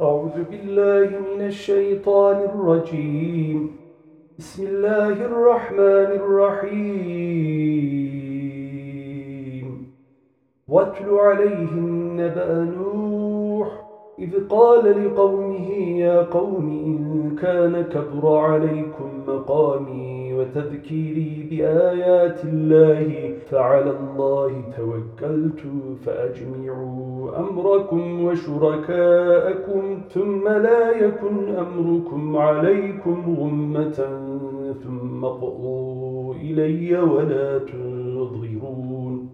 أعوذ بالله من الشيطان الرجيم. بسم الله الرحمن الرحيم. واتل عليهم نبأ نوح إذ قال لقومه يا قوم إن كان كبر عليكم مقامي وتذكيري بآيات الله فعلى الله توكلت فأجمعوا أمركم وشركاءكم ثم لا يكن أمركم عليكم غمة ثم قضوا إلي ولا تنظرون.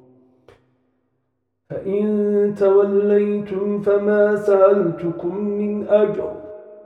فإن توليتم فما سألتكم من أجر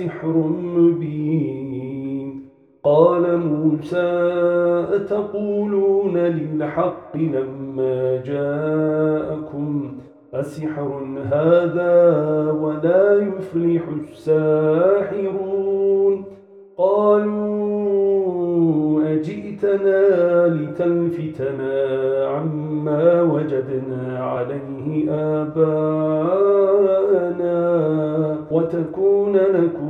لسحر مبين. قال موسى أتقولون للحق لما جاءكم أسحر هذا ولا يفلح الساحرون؟ قالوا أجئتنا لتلفتنا عما وجدنا عليه آباءنا وتكون لكم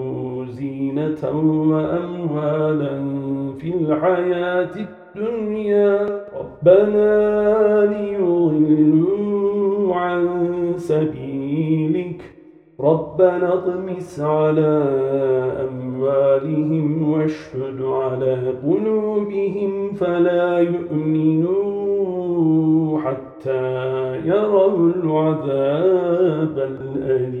زينة وأموالا في الحياة الدنيا. ربنا ليضلوا عن سبيلك. ربنا اطمس على أموالهم واشهد على قلوبهم فلا يؤمنوا حتى يروا العذاب الأليم.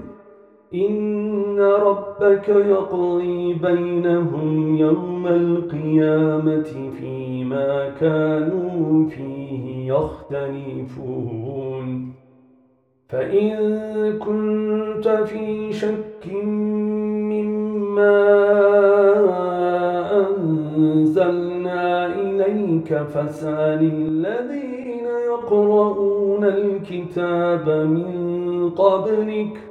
إن ربك يقضي بينهم يوم القيامة فيما كانوا فيه يختلفون. فإن كنت في شك مما أنزلنا إليك فسأل الذين يقرؤون الكتاب من قبلك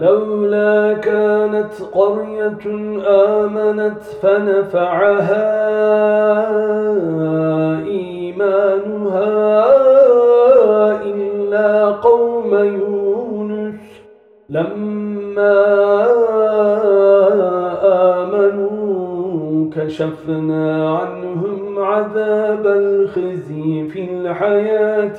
فلولا كانت قرية آمنت فنفعها إيمانها إلا قوم يونس. لما آمنوا كشفنا عنهم عذاب الخزي في الحياة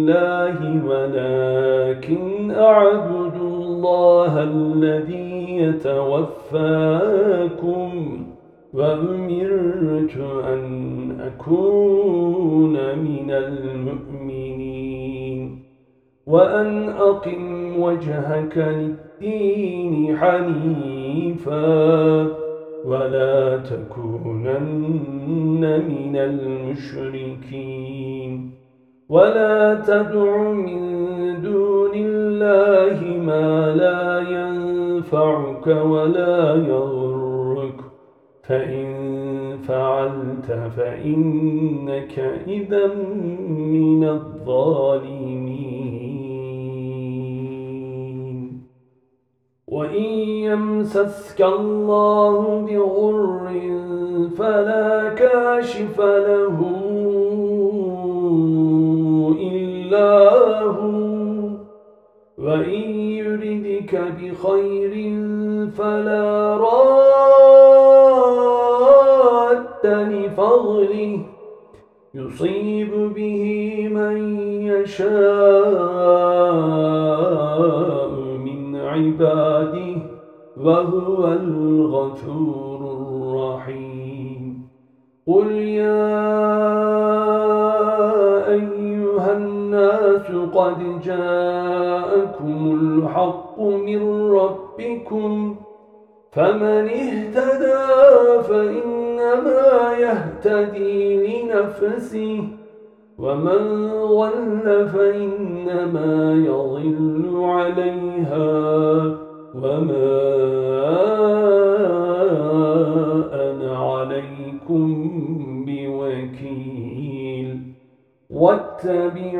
الله ولكن أعبد الله الذي يتوفاكم وأمرت أن أكون من المؤمنين وأن أقم وجهك للدين حنيفا ولا تكونن من المشركين ولا تدع من دون الله ما لا ينفعك ولا يضرك فإن فعلت فإنك إذا من الظالمين وإن يمسسك الله بغر فلا كاشف له هو وإن يردك بخير فلا راد لفضله. يصيب به من يشاء من عباده وهو الغفور لنفسه ومن ضل فإنما يضل عليها. وما أنا عليكم بوكيل. واتبع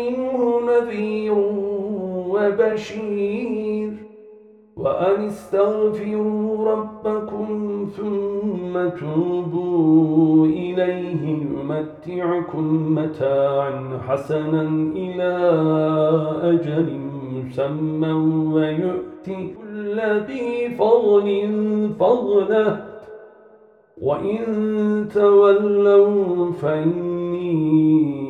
منه نذير وبشير. وأن استغفروا ربكم ثم توبوا إليه يمتعكم متاعا حسنا إلى أجل مسمى ويؤتي كل ذي فضل فضله. وإن تولوا فإني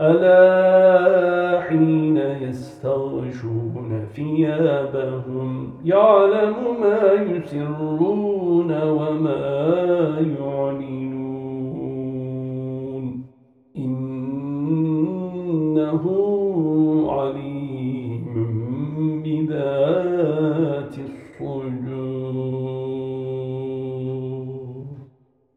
ألا حين يستغشون ثيابهم يعلم ما يسرون وما يعلنون